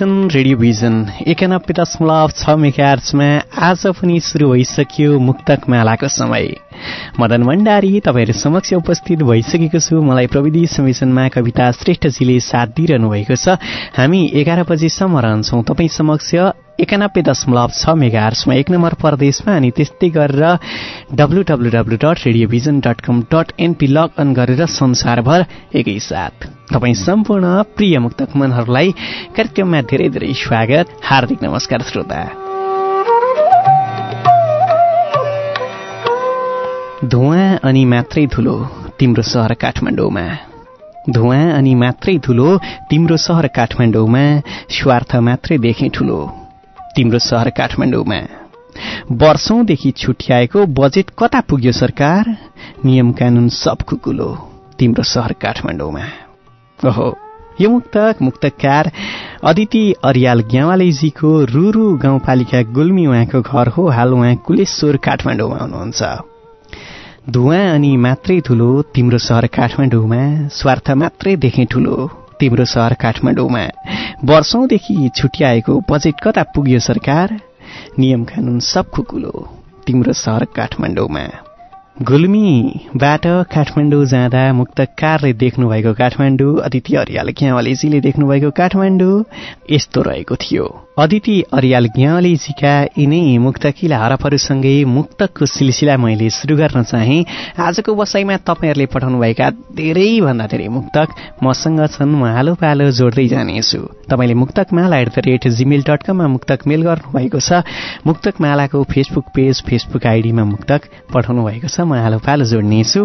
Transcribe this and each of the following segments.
Season Radio Vision एकानब्बे दशमलव छ मेगार्चमा आज पनि सुरु भइसक्यो मुक्तक मालाको समय। मदन भण्डारी तपाईँहरू समक्ष उपस्थित भइसकेको छु। मलाई प्रविधि समिशनमा कविता श्रेष्ठजीले साथ दिइरहनु भएको छ। हामी एघार बजीसम्म रहन्छौँ तपाईँ समक्ष एकानब्बे दशमलव छ मेगा आर्समा एक नम्बर प्रदेशमा अनि त्यस्तै गरेर W W W dot radiovision dot com dot NP log on गरेर संसारभर एकैसाथ तपाईँ सम्पूर्ण प्रिय मुक्तक मनहरूलाई कार्यक्रममा धेरै धेरै स्वागत। हार्दिक नमस्कार श्रोता। धुवा अनि मात्रै धुलो तिम्रो सहर काठमाडौँमा। धुवा अनि मात्रै धुलो तिम्रो सहर काठमाडौँमा स्वार्थ मात्रै देखेँ ठुलो तिम्रो सहर काठमाडौँमा। वर्षौंदेखि छुट्याएको बजेट कता पुग्यो सरकार? नियम कानून सब खुकुलो तिम्रो सहर काठमाडौँमा। ओहो यो मुक्तक मुक्तकार अदिति अरियाल ग्यावालेजीको रुरु गाउँपालिका गुल्मी उहाँको घर हो हाल उहाँ कुलेश्वर काठमाडौँमा हुनुहुन्छ। धुवा अनि मात्रै ठुलो तिम्रो सहर काठमाडौँमा स्वार्थ मात्रै देखेँ ठुलो तिम्रो सहर काठमाडौँमा। वर्षौंदेखि छुट्याएको बजेट कता पुग्यो सरकार? नियम कानून सब खुकुलो तिम्रो सहर काठमाडौँमा। गुल्मीबाट काठमाडौँ जाँदा मुक्तकारले देख्नुभएको काठमाडौँ अदिति अरियाल ग्यावालेजीले देख्नुभएको काठमाडौँ यस्तो रहेको थियो। अदिति अरियाल ग्यावालेजीका यिनै मुक्तकिला हरफहरूसँगै मुक्तकको सिलसिला मैले सुरु गर्न चाहे। आजको बसाइमा तपाईँहरूले पठाउनुभएका धेरैभन्दा धेरै मुक्तक मसँग छन् म हालो पालो जोड्दै जानेछु। तपाईँले Muktak Mala at the rate Gmail dot कममा मुक्तक मेल गर्नुभएको छ। मुक्तक मालाको फेसबुक पेज फेसबुक आइडीमा मुक्तक पठाउनु भएको छ। म हालो पालो जोड्नेछु।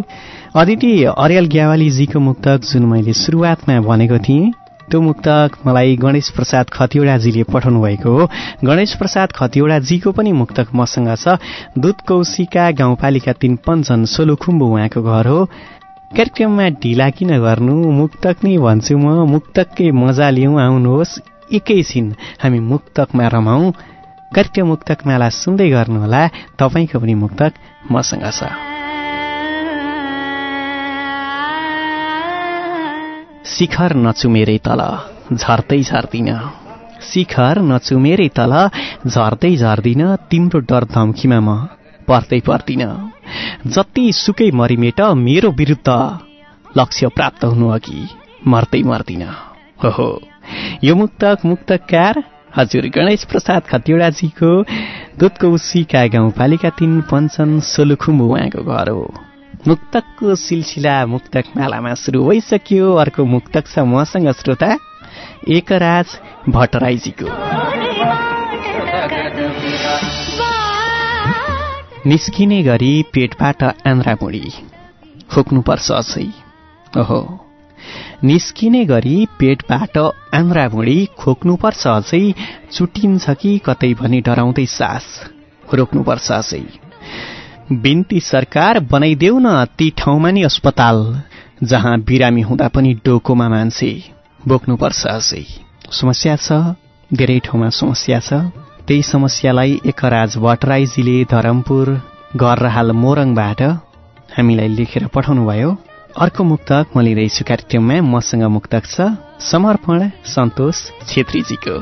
अदिति अरियल ग्यावालीजीको मुक्तक जुन मैले सुरुवातमा भनेको थिएँ त्यो मुक्तक मलाई गणेश प्रसाद खतिवड़ाजीले पठाउनु भएको हो। गणेश प्रसाद खतिवड़ाजीको पनि मुक्तक मसँग छ। दुध कौशिका गाउँपालिका तीन पञ्चन सोलुखुम्बु उहाँको घर हो। कार्यक्रममा ढिला किन गर्नु? मुक्तक नै भन्छु म। मुक्तकै मजा लिउँ आउनुहोस्। एकैछिन हामी मुक्तकमा रमाउँ। कार्यक्रम मुक्तक माला सुन्दै गर्नुहोला। तपाईँको पनि मुक्तक मसँग छ। शिखर नचुमेरै तल झर्दै झर्दिन। शिखर नचुमेरै तल झर्दै झर्दिन तिम्रो डर धम्कीमा म पर्दै पर्दिन। जति सुकै मरिमेट मेरो विरुद्ध लक्ष्य प्राप्त हुनु अघि मर्दै मर्दिन। हो। यो मुक्तक मुक्तकार हजुर गणेश प्रसाद खतिवड़ाजीको दुधको उसीका गाउँपालिका तीन पञ्चन सोलुखुम्बु उहाँको घर हो। मुक्तकको सिलसिला मुक्तक मालामा सुरु भइसक्यो। अर्को मुक्तक छ मसँग श्रोता एकराज भट्टराईजीको। निस्किने गरी पेटबाट आन्द्रामुडी खोक्नुपर्छ अझै। ओहो। निस्किने गरी पेटबाट आन्द्रामुडी खोक्नुपर्छ अझै चुटिन्छ कि कतै भनी डराउँदै सास? रोक्नुपर्छ अझै। बिन्ती सरकार बनाइदेऊ न ती ठाउँमा नि अस्पताल जहाँ बिरामी हुँदा पनि डोकोमा मान्छे। बोक्नुपर्छ अझै। समस्या छ? धेरै ठाउँमा समस्या छ। त्यही समस्यालाई एकराज भट्टराईजीले धरमपुर घर हाल मोरङबाट हामीलाई लेखेर पठाउनुभयो। अर्को मुक्तक म लिँदैछु कार्यक्रममा मसँग मुक्तक छ समर्पण सन्तोष छेत्रीजीको।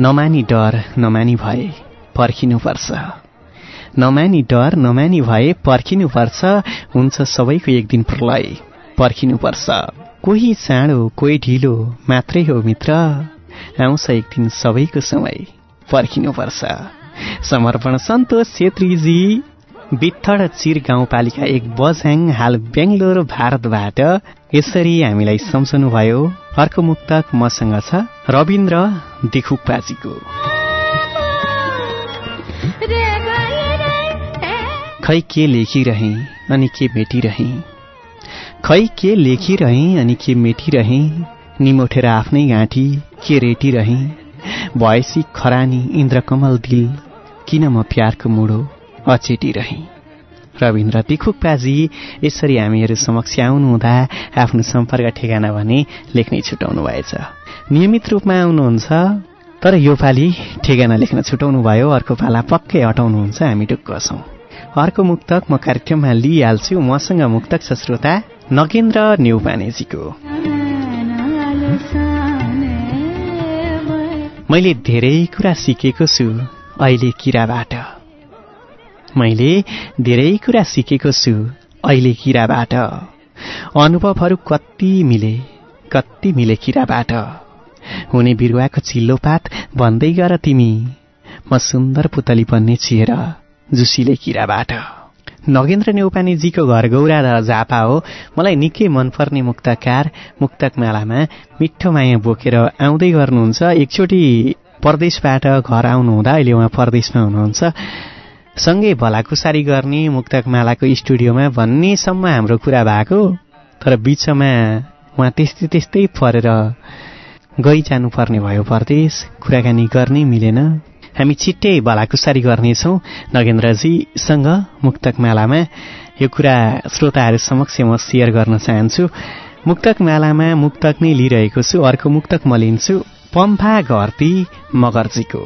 नमानी डर नमानी भए पर्खिनुपर्छ नमानी डर नमानी भए पर्खिनुपर्छ हुन्छ सबैको एक दिन प्रलय पर्खिनुपर्छ कोही चाँडो कोही ढिलो मात्रै हो मित्र। आउँछ एक दिन सबैको समय पर्खिनुपर्छ समर्पण सन्तोष छेत्रीजी बित्थड चिर गाउँपालिका एक बझ्याङ हाल बेङ्गलोर भारतबाट। यसरी हामीलाई सम्झनुभयो अर्को मुक्तक मसँग छ रविन्द्र दिखुप्पाजीको खै के लेखिरहे अनि के मेटिरहे? खै के लेखिरहे अनि के मेटिरहे? निमोठेर आफ्नै गाँठी के रेटिरहे? भएसी खरानी इन्द्रकमल दिल किन म प्यारको मुडो अचेटिरहे? रविन्द्र तिखुक्पाजी यसरी हामीहरू समक्ष आउनुहुँदा आफ्नो सम्पर्क ठेगाना भने लेख्नै छुटाउनु भएछ। नियमित रूपमा आउनुहुन्छ तर यो पालि ठेगाना लेख्न छुटाउनु भयो अर्को पाला पक्कै हटाउनुहुन्छ हामी ढुक्क छौँ। अर्को मुक्तक म कार्यक्रममा लिइहाल्छु मसँग मुक्तक छ श्रोता नगेन्द्र नेउपानेजीको मैले धेरै कुरा सिकेको छु। अहिले किराबाट। मैले धेरै कुरा सिकेको छु अहिले किराबाट। अनुभवहरू कति मिले कति मिले किराबाट। हुने बिरुवाको चिल्लो पात भन्दै गर तिमी। म सुन्दर पुतली बन्ने छिएर जुसीले किराबाट। नगेन्द्र नेउपानेजीको घर गौरा झापा हो। मलाई निकै मनपर्ने मुक्तकार मुक्तक मालामा मिठो माया बोकेर आउँदै गर्नुहुन्छ एकचोटि परदेशबाट घर आउनुहुँदा अहिले उहाँ परदेशमा हुनुहुन्छ। सँगै भलाकुसारी गर्ने मुक्तक मालाको स्टुडियोमा भन्नेसम्म हाम्रो कुरा भएको तर बिचमा उहाँ त्यस्तै त्यस्तै परेर गइजानुपर्ने भयो परदेश। कुराकानी गर्नै मिलेन। हामी छिट्टै भलाकुसारी गर्नेछौँ। नगेन्द्रजीसँग मुक्तक मालामा यो कुरा श्रोताहरू समक्ष म सेयर गर्न चाहन्छु। मुक्तक मालामा मुक्तक नै लिइरहेको छु। अर्को मुक्तक म लिन्छु। पम्फा घरती मगर्जीको।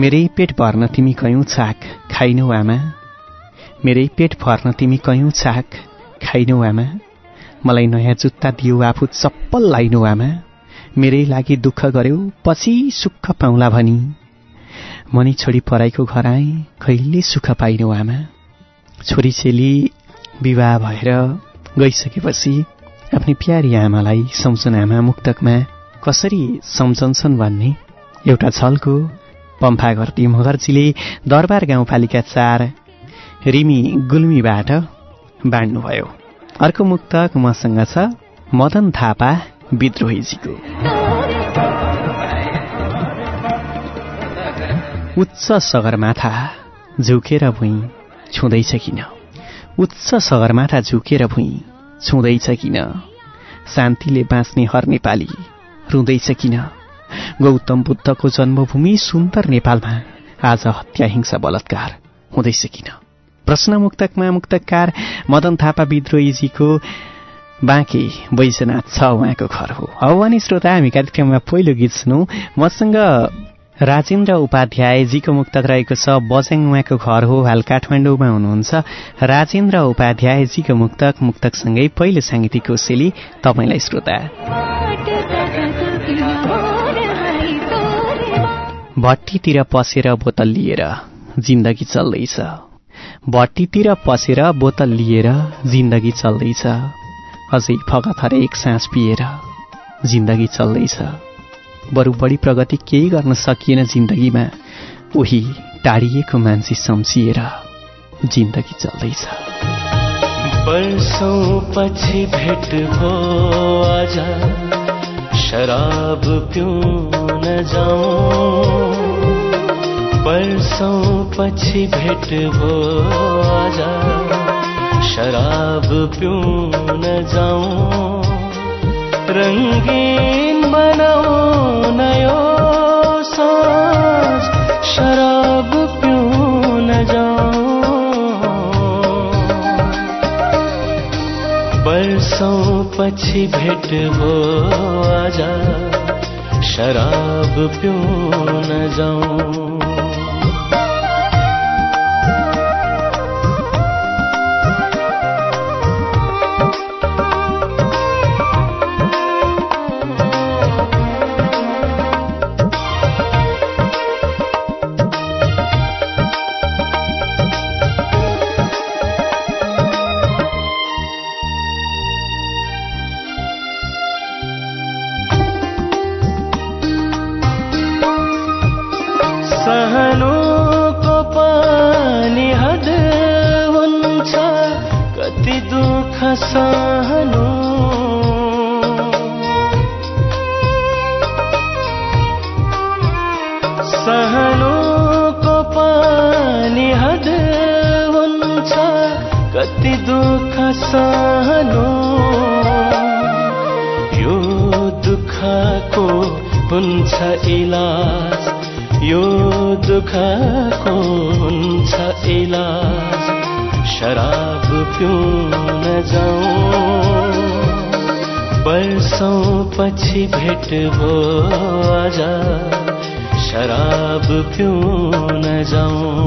मेरै पेट भर्न तिमी कयौँ छाक खाइनौ आमा। मेरै पेट भर्न तिमी कयौँ छाक खाइनौ आमा। मलाई नयाँ जुत्ता दियो आफू चप्पल लाइनौ आमा। मेरै लागि दुःख गर्यो पछि सुख पाउला भनी। मनी छोडी पराईको घर आएँ कहिले सुख पाइनौ आमा। छोरी चेली विवाह भएर गइसकेपछि आफ्नै प्यारी आमालाई सम्झनामा मुक्तकमा कसरी सम्झन्छन् भन्ने एउटा छलको पम्फा गर्ती मगर्जीले दरबार गाउँपालिका चार रिमी गुल्मीबाट बाँड्नुभयो। अर्को मुक्तक मसँग छ मदन थापा विद्रोहीजीको। उच्च सगरमाथा झुकेर भुइँ छुँदैछ किन? उच्च सगरमाथा झुकेर भुइँ छुँदैछ किन? शान्तिले बाँच्ने हर नेपाली रुँदैछ किन? गौतम बुद्धको जन्मभूमि सुन्दर नेपालमा आज हत्या हिंसा बलात्कार हुँदैछ किन? प्रश्न मुक्तकमा मुक्तकार मदन थापा विद्रोहीजीको बाँकी बैजनाथ छ उहाँको घर हो। अब भने श्रोता हामी कार्यक्रममा पहिलो गीत सुनौ। मसँग राजेन्द्र उपाध्यायजीको मुक्तक रहेको छ बजाङ उहाँको घर हो हाल काठमाडौँमा हुनुहुन्छ। राजेन्द्र उपाध्यायजीको मुक्तक मुक्तकसँगै पहिलो साङ्गीतिक कोसेली तपाईँलाई श्रोता। भट्टीतिर पसेर बोतल लिएर जिन्दगी चल्दैछ। भट्टीतिर पसेर बोतल लिएर जिन्दगी चल्दैछ। अझै फगथर एक सास पिएर जिन्दगी चल्दैछ। बरु बढी प्रगति केही गर्न सकिएन जिन्दगीमा। उही टाढिएको मान्छे सम्सिएर जिन्दगी चल्दैछ। वर्षौँ पछि भेट भो आज। शराब पिउन जाउँ। पछि भेट भो आज। शराब पिउन जाउँ। रङ्गीन बनाउन यो साँझ शराब पिउन जाउँ वर्षौँ पछि भेट भो आज शराब पिउन जाउँ भेट भो आज शराब पिउन जाउँ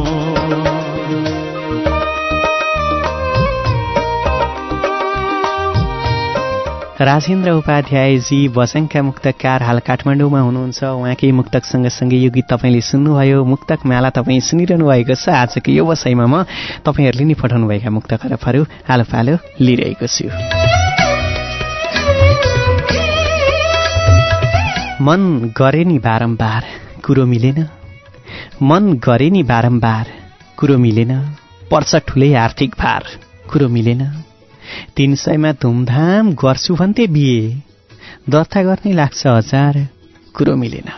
राजेन्द्र उपाध्यायजी बसाङका मुक्तकार हाल काठमाडौँमा हुनुहुन्छ। उहाँकै मुक्तक सँगसँगै यो गीत तपाईँले सुन्नुभयो। मुक्तक माला तपाईँ सुनिरहनु भएको छ। आजको यो वसाइमा म तपाईँहरूले नि पठाउनुभएका मुक्त खरबहरू आलो पालो लिइरहेको छु। मन गरे नि बारम्बार कुरो मिलेन। मन गरे नि बारम्बार कुरो मिलेन। पर्छ ठुलै आर्थिक भार कुरो मिलेन। तिन सयमा धुमधाम गर्छु भन्थे बिहे। दर्ता गर्ने लाग्छ हजार कुरो मिलेन।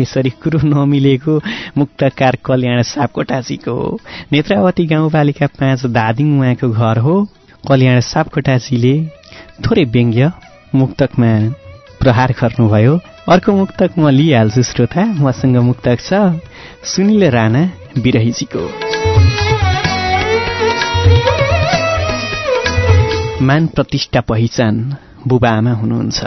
यसरी कुरो नमिलेको मुक्तकार कल्याण सापकोटाजीको हो। नेत्रावती गाउँपालिका पाँच दादिङ उहाँको घर हो। कल्याण सापकोटाजीले थोरै व्यङ्ग्य मुक्तकमा प्रहार गर्नुभयो। अर्को मुक्तक म लिइहाल्छु श्रोता मसँग मुक्तक छ सुनिल राणा बिरहीजीको। मान प्रतिष्ठा पहिचान बुबा आमा हुनुहुन्छ।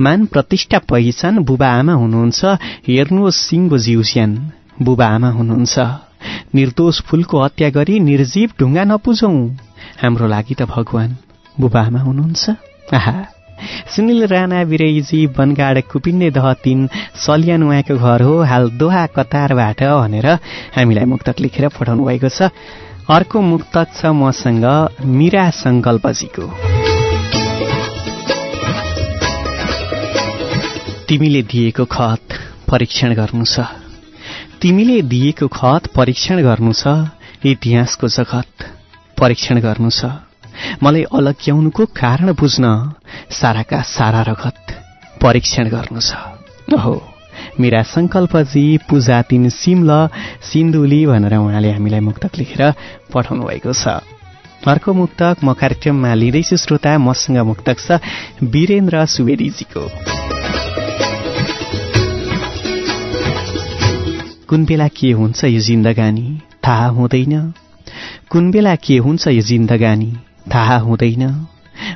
मान प्रतिष्ठा पहिचान बुबा आमा हुनुहुन्छ। हेर्नुहोस् सिङ्गो जिउस्यान बुबा आमा हुनुहुन्छ। निर्दोष फूलको हत्या गरी निर्जीव ढुङ्गा नपुजौँ। हाम्रो लागि त भगवान बुबा आमा हुनुहुन्छ। आहा। सुनिल राणा विरयजी बनगाड कुपिन्ने दह तिन सलियान उहाँको घर हो हाल दोहा कतारबाट भनेर हामीलाई मुक्तक लेखेर पठाउनु भएको छ। अर्को मुक्तक छ मसँग मिरा सङ्कल्पजीको। तिमीले दिएको खत परीक्षण गर्नु छ। तिमीले दिएको खत परीक्षण गर्नु छ इतिहासको जगत परीक्षण गर्नु छ। मलाई अलग्याउनुको कारण बुझ्न साराका सारा रगत परीक्षण गर्नु छ। हो मेरा सङ्कल्पजी पूजा तिन सिमल सिन्धुली भनेर उहाँले हामीलाई मुक्तक लेखेर पठाउनु भएको छ। अर्को मुक्तक म कार्यक्रममा लिँदैछु श्रोता मसँग मुक्तक छ वीरेन्द्र सुवेदीजीको। कुन बेला के हुन्छ यो जिन्दगानी थाहा हुँदैन। कुन बेला के हुन्छ यो जिन्दगानी थाहा हुँदैन।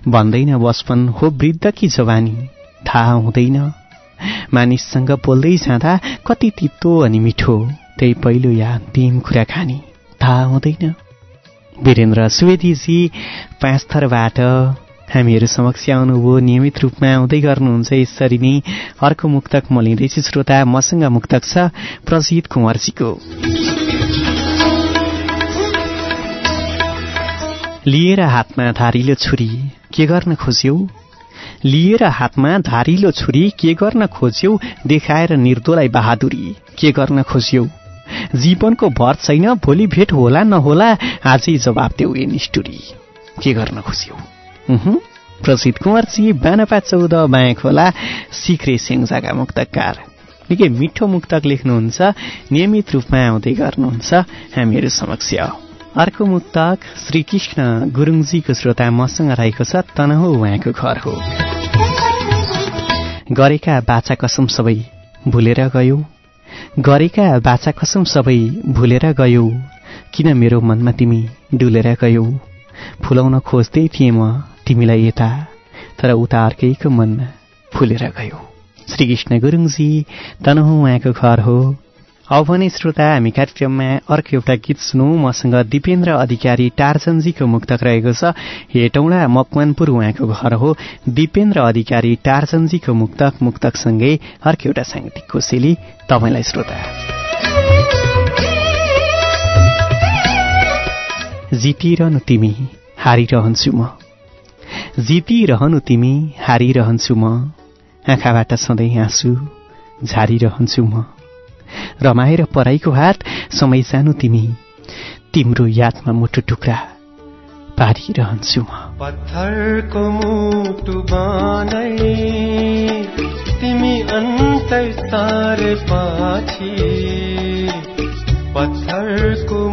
भन्दैन बचपन हो वृद्ध कि जवानी। थाहा हुँदैन। मानिससँग बोल्दै जाँदा कति तितो अनि मिठो त्यही पहिलो या अन्तिम कुराकानी। थाहा हुँदैन। वीरेन्द्र सुवेदीजी पाँच थरबाट हामीहरू समक्ष आउनुभयो। नियमित रूपमा आउँदै गर्नुहुन्छ यसरी नै। अर्को मुक्तक म लिँदैछु। श्रोता मसँग मुक्तक छ प्रजित कुँवरजीको लिएर हातमा धारिलो छुरी के गर्न खोज्यौ? लिएर हातमा धारिलो छुरी के गर्न खोज्यौ? देखाएर निर्दोलाई बहादुरी के गर्न खोज्यौ? जीवनको भर छैन भोलि भेट होला नहोला आजै जवाब देऊ ए निष्ठुरी। के गर्न खोज्यौ? प्रसिद्ध कुँवरजी बानपा चौध बायाँ खोला सिक्रे सेङ्जाका मुक्तकार। निकै मिठो मुक्तक लेख्नुहुन्छ नियमित रूपमा आउँदै गर्नुहुन्छ हामीहरू समक्ष। अर्को मुक्तक श्रीकृष्ण गुरुङजीको श्रोता मसँग रहेको छ तनहु उहाँको घर हो। गरेका बाचा कसम सबै भुलेर गयो। गरेका बाचा कसम सबै भुलेर गयो। किन मेरो मनमा तिमी डुलेर गयौ? फुलाउन खोज्दै थिएँ म तिमीलाई यता तर उता अर्कैको मनमा फुलेर गयो। श्रीकृष्ण गुरुङजी तनहु उहाँको घर हो। अब भने श्रोता हामी कार्यक्रममा अर्को एउटा गीत सुनौ। मसँग दिपेन्द्र अधिकारी टार्जनजीको मुक्तक रहेको छ। हेटौँडा मकवानपुर उहाँको घर हो। दिपेन्द्र अधिकारी टार्जनजीको मुक्तक मुक्तकसँगै अर्को एउटा साङ्गीतिक कोसेली तपाईँलाई श्रोता। जितिरहनु तिमी हारिरहन्छु म। जितिरहनु तिमी हारिरहन्छु म। आँखाबाट सधैँ आँसु झारिरहन्छु म। रमाएर पराईको हात समय सानो तिमी तिम्रो यादमा मुटु टुक्रा पारिरहन्छु म। पत्थरको मुटु बानै तिमी अन्तै तारे पछि पत्थरको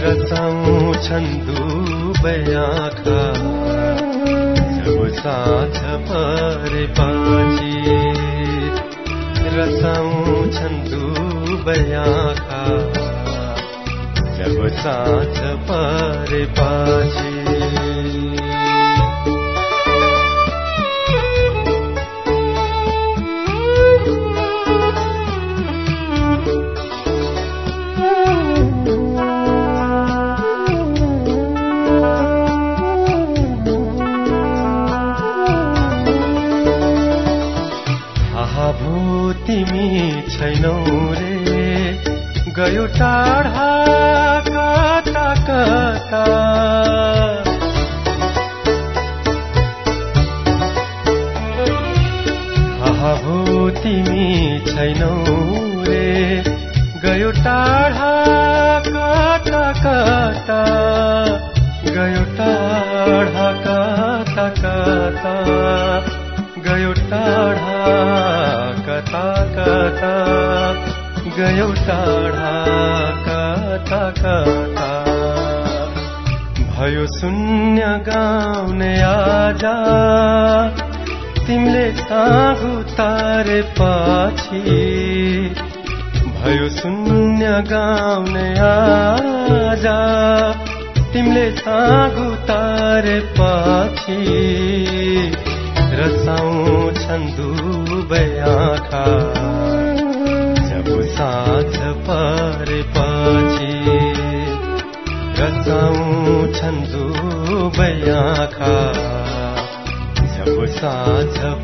रसाउँछन् दुबै आँखा जब साथ परे पछि रसाउँछन् दुबै आँखा जब साथ परे पछि छैनौ रे। गयो टाढा कता कता। हो तिमी छैनौ रे। गयो टाढा कता भयो शून्य गाउने आजा। तिमीले सागु तारे पछि। भयो शून्य गाउने आजा। तिमीले सागु तारे पछि। रसाउँछन् दुबै आँखा।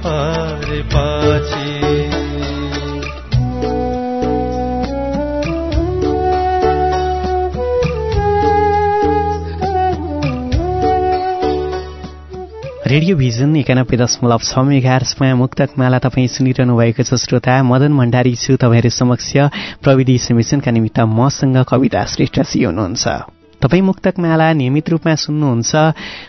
परेपछि रेडियो भिजन एकानब्बे दशमलव छ मुक्तक माला तपाईँ सुनिरहनु भएको छ श्रोता। मदन भण्डारी छु तपाईँहरू समक्ष प्रविधि समिशनका निमित्त मसँग कविता श्रेष्ठजी हुनुहुन्छ। तपाईँ मुक्तक माला नियमित रूपमा सुन्नुहुन्छ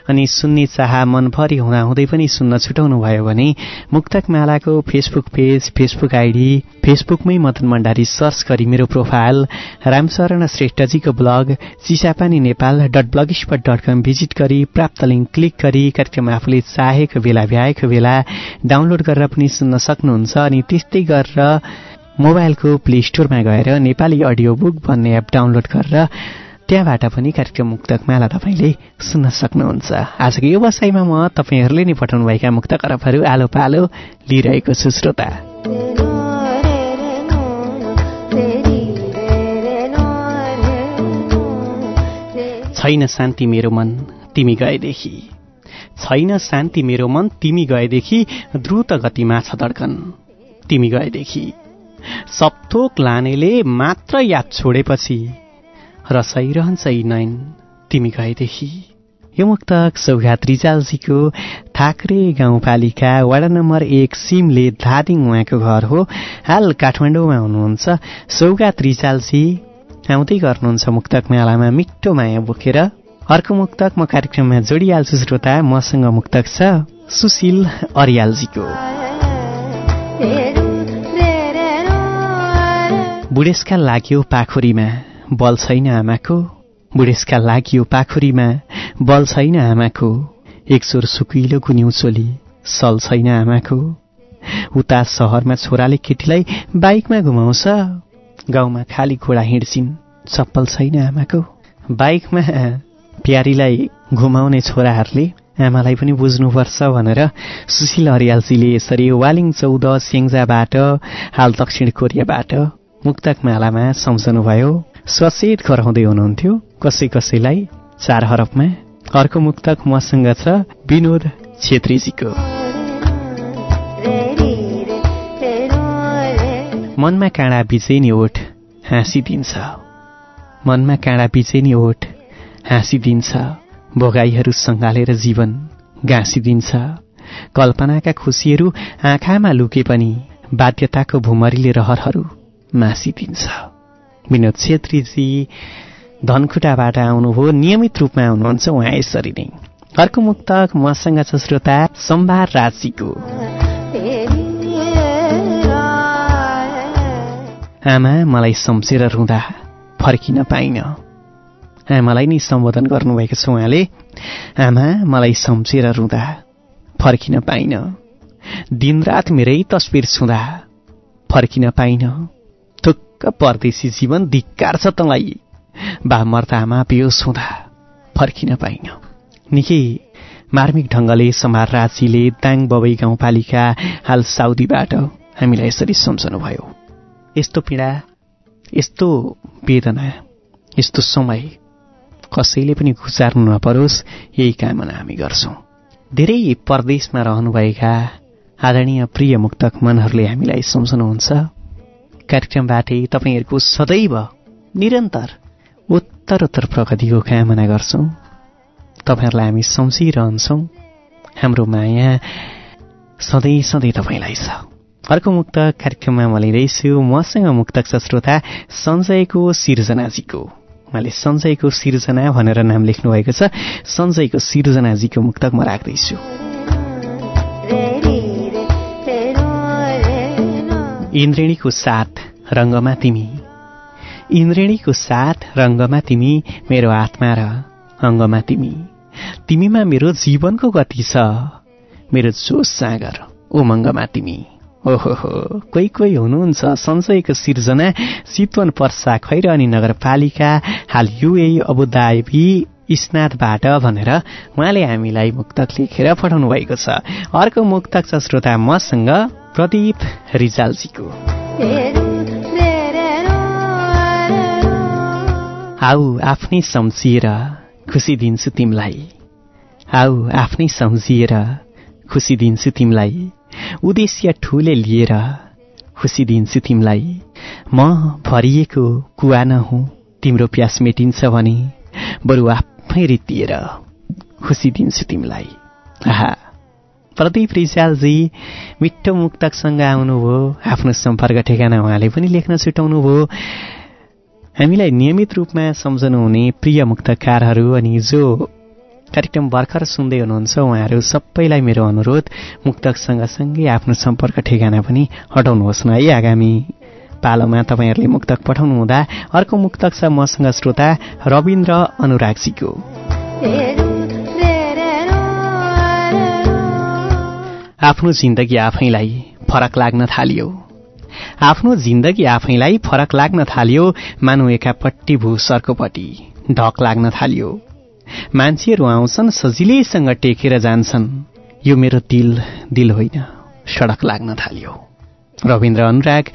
अनि सुन्ने चाह मनभरि हुँदाहुँदै पनि सुन्न छुटाउनु भयो भने मुक्तक मालाको फेसबुक पेज फेसबुक आइडी फेसबुकमै मदन भण्डारी सर्च गरी मेरो profile Ramsharan श्रेष्ठजीको blog Chisapani Nepal dot blogspot dot com visit गरी प्राप्त लिङ्क क्लिक गरी कार्यक्रम आफूले चाहेको बेला भ्याएको बेला डाउनलोड गरेर पनि सुन्न सक्नुहुन्छ अनि त्यस्तै गरेर मोबाइलको प्ले स्टोरमा गएर नेपाली अडियो बुक भन्ने एप डाउनलोड गरेर त्यहाँबाट पनि कार्यक्रम मुक्तक माला तपाईँले सुन्न सक्नुहुन्छ। आजको यो बसाइमा म तपाईँहरूले नै पठाउनुभएका मुक्त करफहरू आलो पालो लिइरहेको छु श्रोता। छैन शान्ति मेरो मन तिमी गएदेखि। छैन शान्ति मेरो मन तिमी गएदेखि द्रुत गतिमा छ धड्कन। तिमी गएदेखि। सपथोक लानेले मात्र याद छोडेपछि रसाइरहन्छ यी नयन तिमी गएदेखि यो मुक्तक सौघात रिजालजीको थाक्रे गाउँपालिका वडा नम्बर एक सिमले धादिङ उहाँको घर हो। हाल काठमाडौँमा हुनुहुन्छ। सौगात रिजालजी आउँदै गर्नुहुन्छ मुक्तक मेलामा मिठो माया बोकेर। अर्को मुक्तक म कार्यक्रममा जोडिहाल्छु श्रोता मसँग मुक्तक छ सुशील अरियालजीको। बुढेसकाल लाग्यो पाखुरीमा। बल छैन आमाको। बुढेसका लागि पाखुरीमा बल छैन आमाको। एक चोर सुकिलो गुन्यौचोली सल छैन आमाको। उता सहरमा छोराले केटीलाई बाइकमा घुमाउँछ। गाउँमा खाली घोडा हिँड्छिन् चप्पल छैन आमाको। बाइकमा प्यारीलाई घुमाउने छोराहरूले आमालाई पनि बुझ्नुपर्छ भनेर सुशील हरियालजीले यसरी वालिङ चौध स्याङ्जाबाट हाल दक्षिण कोरियाबाट मुक्तक मालामा सम्झनुभयो। सचेत गराउँदै हुनुहुन्थ्यो। कसै कसैलाई चार हरफमा अर्को मुक्तक मसँग छ विनोद छेत्रीजीको। मनमा काँडा बिचेनी ओठ हाँसिदिन्छ। मनमा काँडा बिचेनी ओठ हाँसिदिन्छ। भोगाईहरू सङ्घालेर जीवन गाँसिदिन्छ। कल्पनाका खुसीहरू आँखामा लुके पनि बाध्यताको भुमरीले रहरहरू मासिदिन्छ। विनोद छेत्रीजी धनखुटाबाट आउनुभयो नियमित रूपमा आउनुहुन्छ उहाँ यसरी नै। अर्को मुक्तक मसँग छ श्रोता सम्भार राजीको आमा मलाई सम्झेर रुँदा फर्किन पाइन। आमालाई नै सम्बोधन गर्नुभएको छ उहाँले। आमा मलाई सम्झेर रुँदा फर्किन पाइन। दिनरात मेरै तस्बिर छुँदा फर्किन पाइन। थुक्क परदेशी जीवन धिक्कार छ तँलाई। बा मर्तामा बेहोस हुँदा फर्किन पाइन। निकै मार्मिक ढङ्गले समार राजीले दाङ बबई गाउँपालिका हाल साउदीबाट हामीलाई यसरी सम्झनुभयो यस्तो पीडा यस्तो वेदना यस्तो समय कसैले पनि गुजार्नु नपरोस् यही कामना हामी गर्छौँ। धेरै परदेशमा रहनुभएका आदरणीय प्रिय मुक्तक मनहरूले हामीलाई सम्झनुहुन्छ। कार्यक्रमबाटै तपाईँहरूको सदैव निरन्तर उत्तरोत्तर प्रगतिको कामना गर्छौँ। तपाईँहरूलाई हामी सम्झिरहन्छौँ। हाम्रो माया सधैँ सधैँ तपाईँलाई छ। अर्को मुक्त कार्यक्रममा म लिँदैछु। मसँग मुक्तक छ श्रोता सञ्जयको सिर्जनाजीको। उहाँले सञ्जयको सिर्जना भनेर नाम लेख्नुभएको छ। सञ्जयको सिर्जनाजीको मुक्तक म राख्दैछु। इन्द्रेणीको साथ रङ्गमा तिमी। इन्द्रेणीको साथ रङ्गमा तिमी मेरो आत्मा र अङ्गमा तिमी। तिमीमा मेरो जीवनको गति छ। मेरो जोस सागर उमङ्गमा तिमी। ओहो हो कोही कोही हुनुहुन्छ सञ्चयको सिर्जना चितवन पर्सा खैरनी नगरपालिका हाल युए अबुधाबी स्नातबाट भनेर उहाँले हामीलाई मुक्तक लेखेर पठाउनु भएको छ। अर्को मुक्तक छ श्रोता मसँग। प्रदीप रिजालजीको। आऊ आफ्नै सम्झिएर खुसी दिन्छु तिमीलाई। आऊ आफ्नै सम्झिएर खुसी दिन्छु तिमीलाई। उद्देश्य ठुले लिएर खुसी दिन्छु तिमीलाई। म भरिएको कुवा नहुँ तिम्रो प्यास मेटिन्छ भने बरु आफै रितिएर खुसी दिन्छु तिमीलाई। आहा। प्रदीप रिजालजी मिठो मुक्तकसँग आउनुभयो। आफ्नो सम्पर्क ठेगाना उहाँले पनि लेख्न छुटाउनु भयो हामीलाई नियमित रूपमा सम्झनुहुने प्रिय मुक्तकारहरू अनि जो कार्यक्रम भर्खर सुन्दै हुनुहुन्छ उहाँहरू सबैलाई मेरो अनुरोध मुक्तक सँगसँगै आफ्नो सम्पर्क ठेगाना पनि हटाउनुहोस् न। है आगामी पालोमा तपाईँहरूले मुक्तक पठाउनु हुँदा अर्को मुक्तक छ मसँग श्रोता रविन्द्र अनुरागजीको। आफ्नो जिन्दगी आफैलाई फरक लाग्न थालियो। आफ्नो जिन्दगी आफैलाई फरक लाग्न थाल्यो मानव एकापट्टि भू सर्कोपट्टि ढक लाग्न थाल्यो। मान्छेहरू आउँछन् सजिलैसँग टेकेर जान्छन्। यो मेरो दिल दिल होइन सडक लाग्न थाल्यो। रविन्द्र अनुराग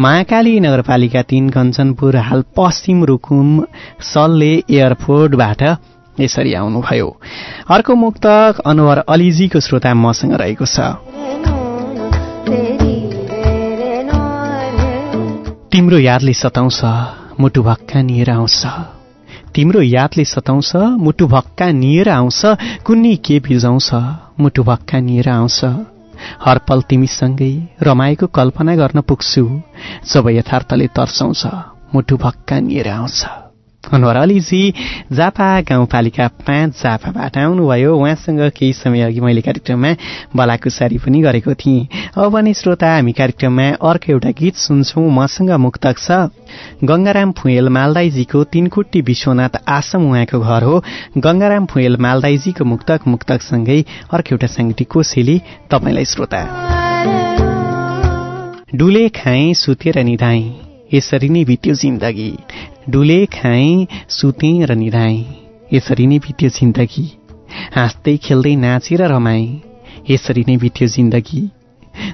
महाकाली नगरपालिका तीन कञ्चनपुर हाल पश्चिम रुकुम सल्ले एयरपोर्टबाट यसरी आउनुभयो। अर्को मुक्त अनुहार अलिजीको श्रोता मसँग रहेको छ। तिम्रो यादले सताउँछ मुटु भक्का निएर आउँछ। तिम्रो यादले सताउँछ मुटु भक्का निएर आउँछ। कुन्नी के बिजाउँछ मुटु भक्का निएर आउँछ। हर पल तिमीसँगै रमाएको कल्पना गर्न पुग्छु। जब यथार्थले तर्साउँछ मुटु भक्का निएर आउँछ। अनुहार अलीजी जापा गाउँपालिका पाँच जापाबाट आउनुभयो उहाँसँग केही समय अघि मैले कार्यक्रममा बलाकुसारी पनि गरेको थिएँ अब भने श्रोता हामी कार्यक्रममा अर्को एउटा गीत सुन्छौँ मसँग मुक्तक छ गङ्गाराम फुएल मालदाईजीको तीनकुट्टी विश्वनाथ आसम उहाँको घर हो गङ्गाराम फुएल मालदाईजीको मुक्तक मुक्तकसँगै अर्को एउटा साङ्गीतिक कोसेली तपाईँलाई श्रोता डुले खाएँ सुतेर निधाएँ यसरी नै बित्यो जिन्दगी। डुले खाएँ सुतेँ र निधाएँ। यसरी नै बित्यो जिन्दगी। हाँस्दै खेल्दै नाचेर रमाएँ। यसरी नै बित्यो जिन्दगी।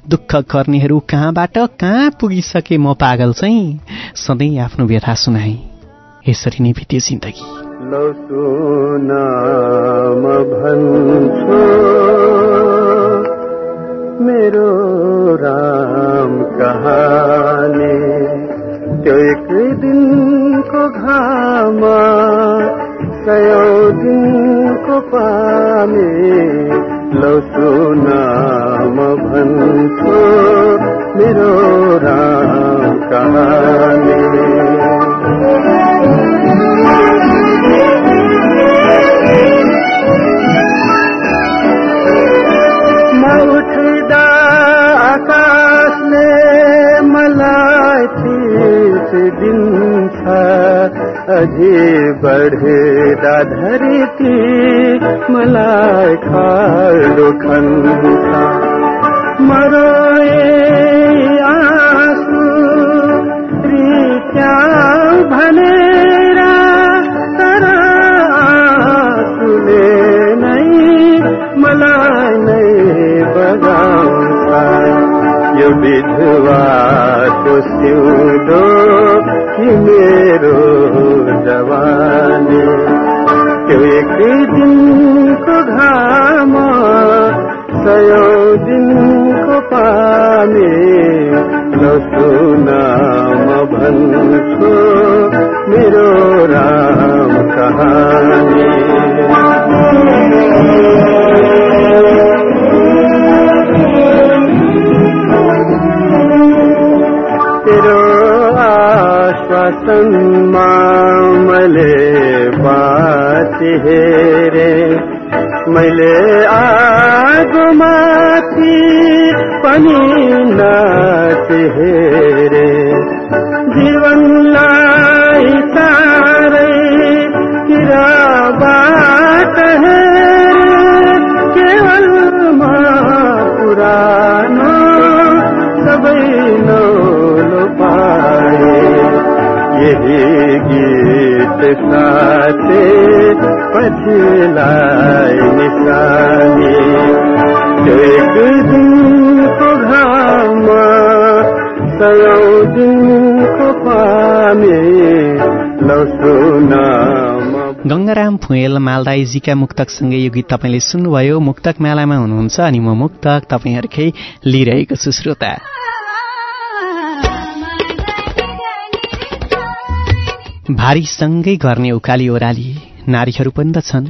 दुःख गर्नेहरू कहाँबाट कहाँ पुगिसके म पागल चाहिँ? सधैँ आफ्नो व्यथा सुनाएँ। यसरी नै बित्यो जिन्दगी। मेरो राम कहानी। त्यो एक दिनको घाम सयौँ दिनको पानी लौ सुनाम भन्छु मेरो राम कहानी। अझै बढेदा धरती मलाई खाडो खन्छ मरोए आँसु, रित्या भनेर तर मलाई नै बगाउँछ यो विधवाको सिउँदो मेरो जवानी। त्यो एक दिनको घाम सयौँ दिनको पानी। नसुनाम भन्छु मेरो राम कहानी। आश्वासनमा मैले बाँची हेरे। मैले आगो माथि पनि नाचि हेरे। यही गीत साथे पछिलाई सयौँ दिनको पानी गङ्गाराम फुएल मालदाईजीका मुक्तकसँगै यो गीत तपाईँले सुन्नुभयो। मुक्तक मेलामा हुनुहुन्छ अनि म मुक्तक तपाईँहरूकै लिइरहेको छु श्रोता। भारीसँगै गर्ने उकाली ओह्राली नारीहरू पनि त छन्।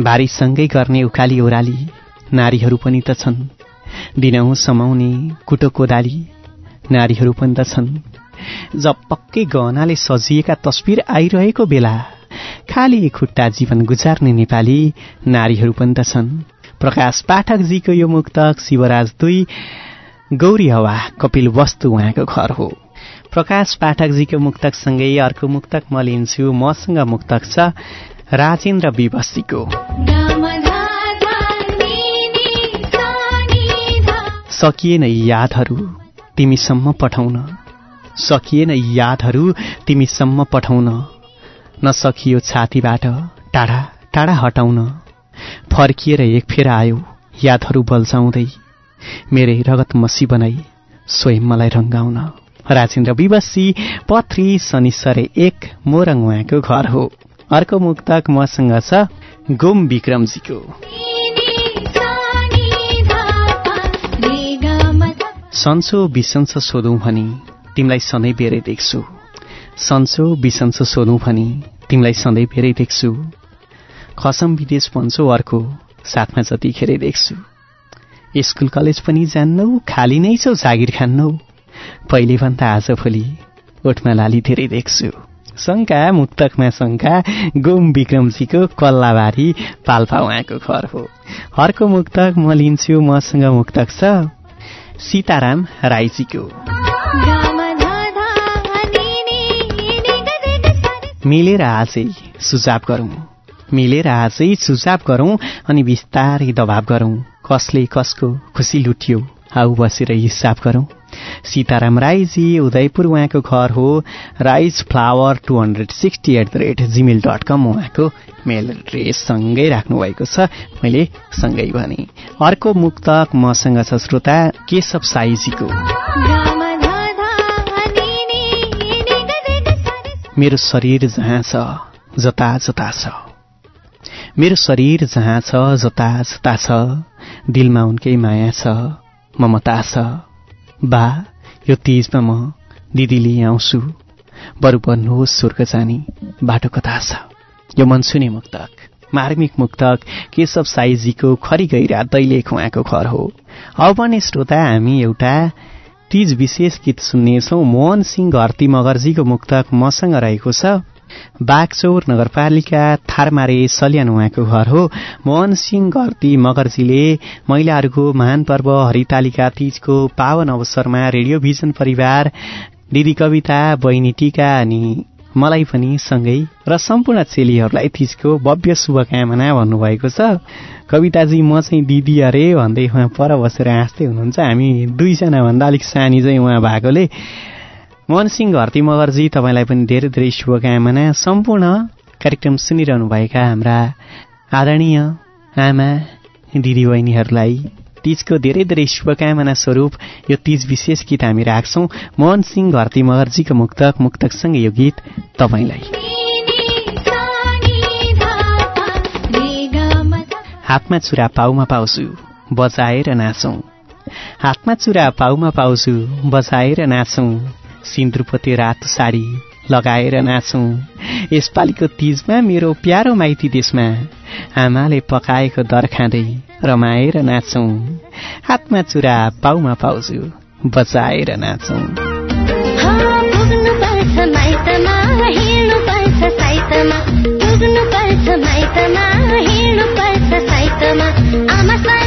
भारीसँगै गर्ने उकाली ओह्राली नारीहरू पनि त छन्। दिनहुँ समाउने कुटो कोदाली नारीहरू पनि त छन्। जपक्कै गहनाले सजिएका तस्विर आइरहेको बेला खाली खुट्टा जीवन गुजार्ने नेपाली नारीहरू पनि त छन्। प्रकाश पाठकजीको यो मुक्तक शिवराज दुई गौरी हवा कपिल वस्तु उहाँको घर हो। प्रकाश पाठकजीको मुक्तकसँगै अर्को मुक्तक म लिन्छु मसँग मुक्तक छ राजेन्द्र विवशीको सकिएन यादहरू तिमीसम्म पठाउन। सकिएन यादहरू तिमीसम्म पठाउन। नसकियो छातीबाट टाढा टाढा हटाउन। फर्किएर एक फेर आयो यादहरू बल्झाउँदै। मेरै रगत मसी बनाई स्वयं मलाई रङ्गाउन राजेन्द्र विवशी पथ्री शनिसरे एक मोरङ उहाँको घर हो। अर्को मुक्तक मसँग छ गोम विक्रमजीको। सन्चो बिसन्च सोधौँ भनी तिमीलाई सधैँ बेरै देख्छु। सन्चो बिसन्चो सोधौँ भनी तिमीलाई सधैँ बेरै देख्छु। खसम विदेश पन्छौ अर्को साथमा जतिखेरै देख्छु। स्कुल कलेज पनि जान्नौ खाली नै छौ जागिर खान्नौ। पहिले भन्दा आज भोलि ओठमा लाली धेरै देख्छु। शङ्का मुक्तकमा शङ्का गोम विक्रमजीको कल्लाबारी पाल्पा उहाँको घर हो। अर्को मुक्तक म लिन्छु मसँग मुक्तक छ सीताराम राईजीको। मिलेर आजै सुझाव गरौँ। मिलेर आजै सुझाव गरौँ अनि बिस्तारै दबाव गरौँ। कसले कसको खुसी लुट्यो आऊ बसेर हिसाब गरौँ। सीताराम राईजी उदयपुर उहाँको घर हो। Rise flower two hundred sixty at the rate Gmail dot com उहाँको मेल एड्रेस सँगै राख्नुभएको छ। मैले सँगै भने। अर्को मुक्तक मसँग छ श्रोता केशव साईजीको। मेरो शरीर जहाँ छ जता जता छ। मेरो शरीर जहाँ छ जता जता छ। दिलमा उनकै माया छ ममता छ। बा यो तिजमा म दिदी लिई आउँछु। बरु भन्नुहोस् स्वर्ग जाने बाटो कता छ? यो मनसुने मुक्तक मार्मिक मुक्तक केशव साईजीको खरी गैरा दैलेख उहाँको घर हो? अब श्रोता हामी एउटा तीज विशेष गीत सुन्नेछौ। मोहन सिंह घरती मगर्जीको मुक्तक मसँग रहेको छ। बागचौर नगरपालिका थारमारे सल्यान उहाँको घर हो। मोहन सिंह घरती मगर्जीले महिलाहरूको महान पर्व हरितालिका तीजको पावन अवसरमा रेडियो भिजन परिवार दिदी कविता बहिनी टिका अनि मलाई पनि सँगै र सम्पूर्ण चेलीहरूलाई तिजको भव्य शुभकामना भन्नुभएको छ। कविताजी म चाहिँ दिदी अरे भन्दै उहाँ पर बसेर हाँस्दै हुनुहुन्छ। हामी दुईजनाभन्दा अलिक सानी चाहिँ उहाँ भएकोले मोहनसिंह घरती मगरजी तपाईँलाई पनि धेरै धेरै शुभकामना। सम्पूर्ण कार्यक्रम सुनिरहनुभएका हाम्रा आदरणीय आमा दिदीबहिनीहरूलाई तीजको धेरै धेरै शुभकामना स्वरूप यो तीज विशेष गीत हामी राख्छौँ। मोहन सिंह घरती महर्जीको मुक्तक मुक्तकसँगै यो गीत तपाईँलाई। हातमा चुरा पाउमा पाउँछु बजाएर नाचौँ। हातमा चुरा पाउमा पाउँछु बजाएर नाचौँ। सिन्दुरपोते रातो साडी लगाएर नाचौँ। यसपालिको तिजमा मेरो प्यारो माइती देशमा आमाले पकाएको दर खाँदै रमाएर नाचौँ। हातमा चुरा पाउमा पाउँछु बचाएर नाचौँ। आमासँग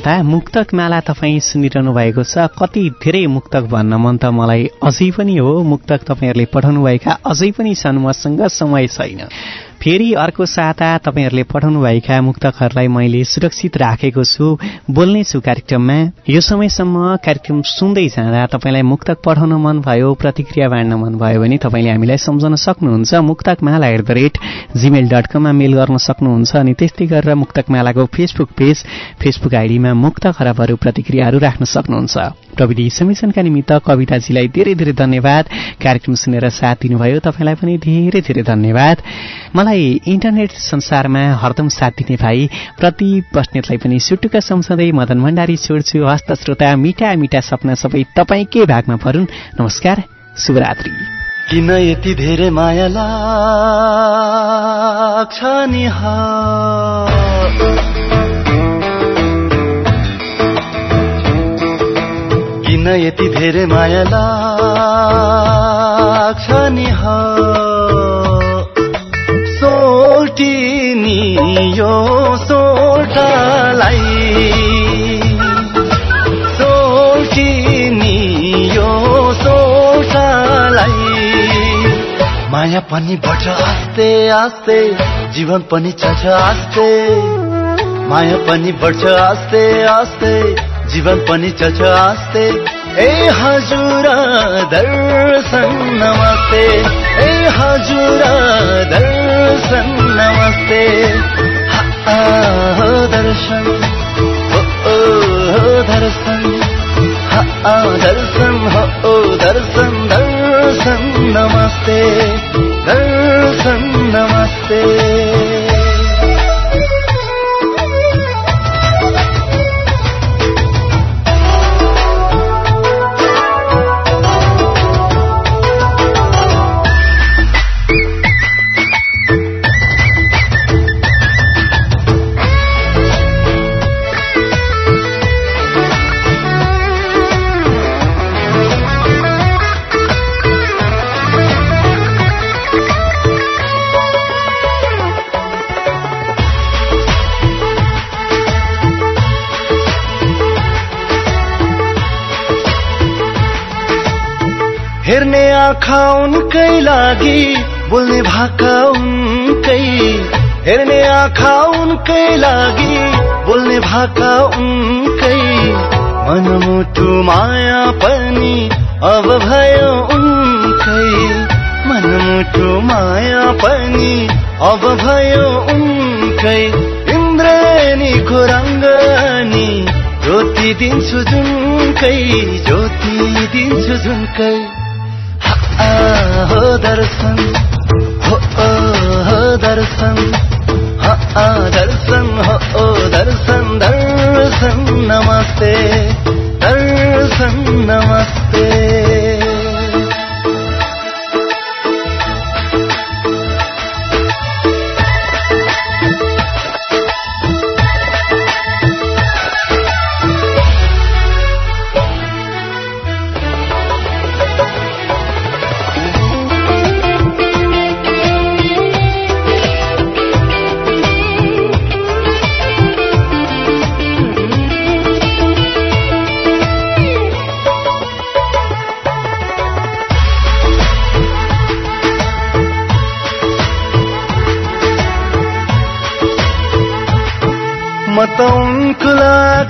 श्रोता मुक्तक माला तपाईँ सुनिरहनु भएको छ। कति धेरै मुक्तक भन्न मन त मलाई अझै पनि हो। मुक्तक तपाईँहरूले पठाउनुभएका अझै पनि छन् मसँग समय छैन। फेरि अर्को साता तपाईँहरूले पठाउनुभएका मुक्तकहरूलाई मैले सुरक्षित राखेको छु बोल्नेछु कार्यक्रममा। यो समयसम्म कार्यक्रम सुन्दै जाँदा तपाईँलाई मुक्तक पठाउन मन भयो प्रतिक्रिया बाँड्न मन भयो भने तपाईँले हामीलाई सम्झाउन सक्नुहुन्छ। Muktakmala at the rate Gmail dot कममा मेल गर्न सक्नुहुन्छ अनि त्यस्तै गरेर मुक्तकमालाको फेसबुक पेज फेसबुक आइडीमा मुक्त खराबहरू प्रतिक्रियाहरू राख्न सक्नुहुन्छ। प्रविधि समिशनका निमित्त कविताजीलाई धेरै धेरै धन्यवाद। कार्यक्रम सुनेर साथ दिनुभयो। तपाईँलाई पनि धेरै धेरै धन्यवाद। मलाई इन्टरनेट संसारमा हरदम साथ दिने भाइ प्रति बस्नेतलाई पनि सुटुक्क सम्झँदै मदन भण्डारी छोड्छु। हस्त श्रोता मिठा मिठा सपना सबै तपाईँकै भागमा परुन् नमस्कार शुभरात्रि। किन यति धेरै माया लाग्छ नि किन यति धेरै माया लाग्छ नि सोल्टिनी यो सोल्टालाई। सोल्टिनी यो सोल्टालाई। माया पनि बढ्छ आस्ते आस्ते जीवन पनि चल्छ आस्ते। माया पनि बढ्छ आस्ते आस्ते जीवन पनि चल्छ आस्ते। ए हजुर दर्शन नमस्ते। ए हजुर दर्शन नमस्ते। हा, दर्शन। हो, दर्शन। दर्शन हो दर्शन दर्शन नमस्ते। आँखा लागि? बोल्ने भाका उनकै। हेर्ने आँखा उनकै लागि? बोल्ने भाका उनकै। मनमुटु माया पनि अब भयो उनकै। मनमुटु माया पनि अब भयो उनकै। इन्द्रेणीको रङ्गनी ज्योति दिन्छु जुनकै। ज्योति दिन्छु जुनकै। दर्शन हो ओ, हो दर्शन हो आ, दर्शन हो ओ दर्शन दर्शन नमस्ते दर्शन नमस्ते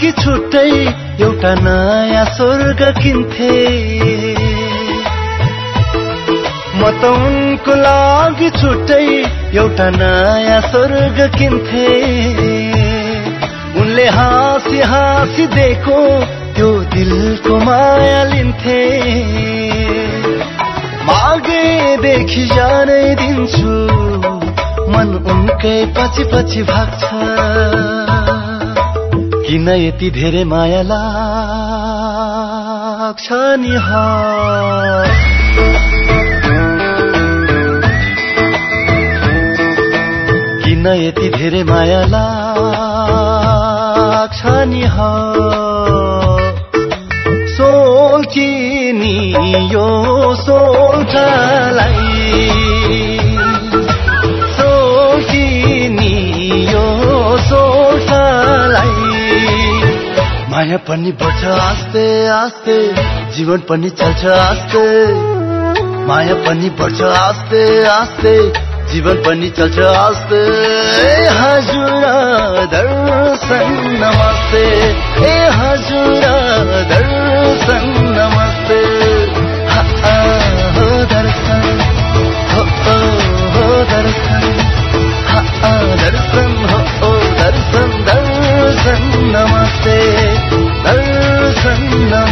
लागि छुट्टै एउटा नयाँ स्वर्ग किन्थे। म त उनको लागि छुट्टै एउटा नयाँ स्वर्ग किन्थे। उनले हाँसी हाँसी दिएको त्यो दिलको माया लिन्थे। मागेदेखि जानै दिन्छु मन उनकै पछि पछि भाग्छ। किन यति धेरै माया लाग्छ नि किन यति धेरै माया लाग्छ नि सोल्चिनी यो सोल्छलाई माया पनि बढ्छ आस्ते आस्ते। जीवन पनि चल्छ आस्ते। माया पनि बढ्छ आस्ते आस्ते। जीवन पनि चल्छ आस्ते। हजुर दर्शन नमस्ते। ए हजुर दर्शन नमस्ते। हो दर्शन। हो दर्शन। दर्शन हो दर्शन दर्शन नमस्ते। 人能。